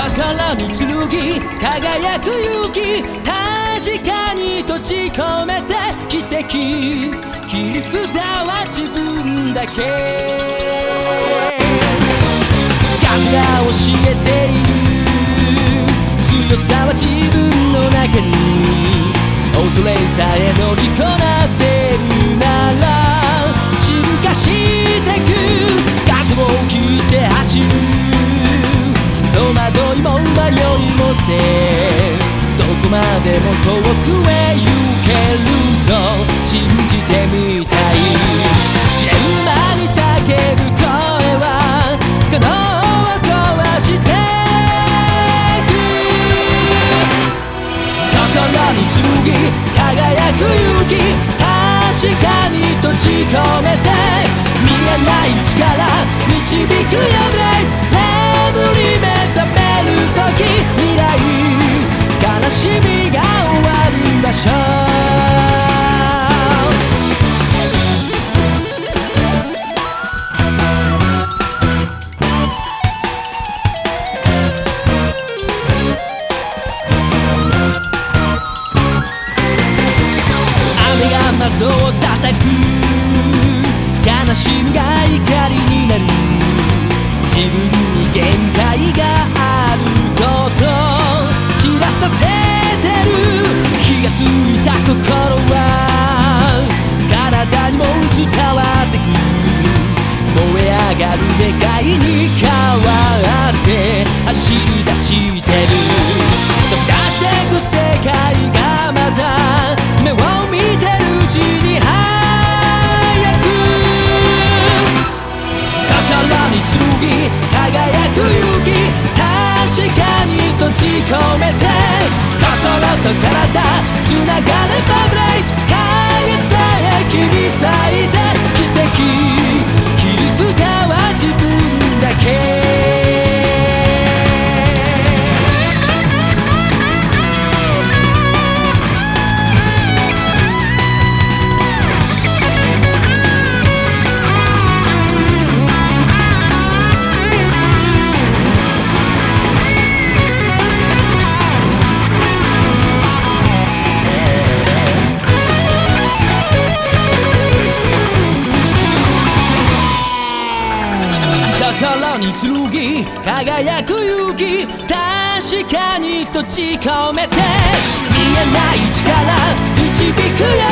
心に剣輝く勇気確かに閉じ込めて奇跡。切り札は自分だけ。風が教えている。強さは自分の中に。恐れさえ乗りこなせ迷いも捨てどこまでも遠くへ行けると信じてみたい。ジェルマに叫ぶ声は不可能を壊してく心に剣輝く勇気確かに閉じ込めて。見えない。窓を叩く悲しみが怒りになる自分に限界があること知らさせてる気がついた心は体にも伝わってく燃え上がる願いに変わっ込めて心と体力に剣輝く勇気確かにと誓込めて見えない力導くよ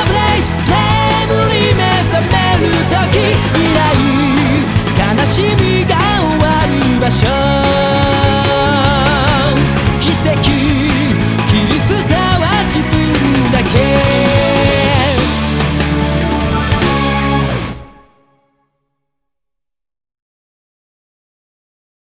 ブレイク眠り目覚める時未来悲しみが終わる場所。奇跡